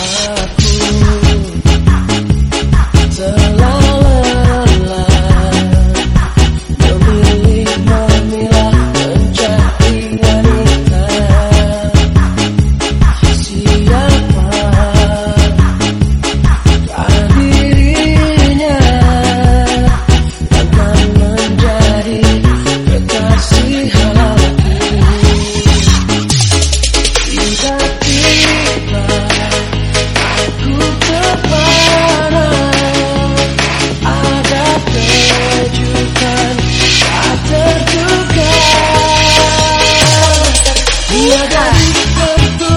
up. Bye.